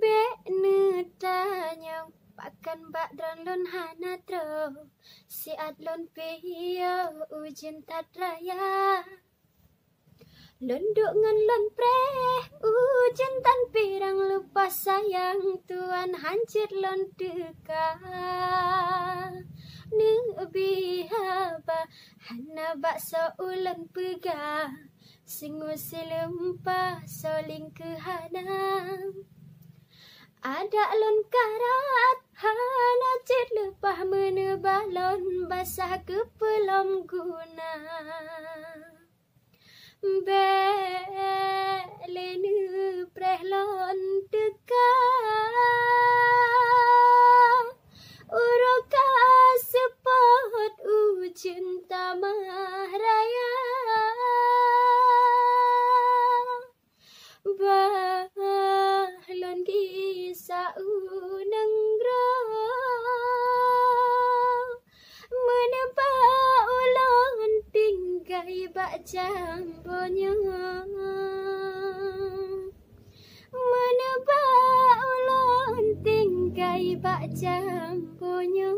Be ne tanya Pakan bak dron lon hana tro Si lon piyo ujin tat raya. Lunduk ngan lon pre Ujian tan pirang lupa sayang Tuan hancur lon deka Nubi haba Hana bakso ulan pega Singu silempa soling kehanam Ada lon karat Hana cit lepah menebalon Basah ke pelom guna. Belenu prehlon teka Uroka sepot ujian tamah tinggai bak jambonya Menebak ulon tinggai bak jambonya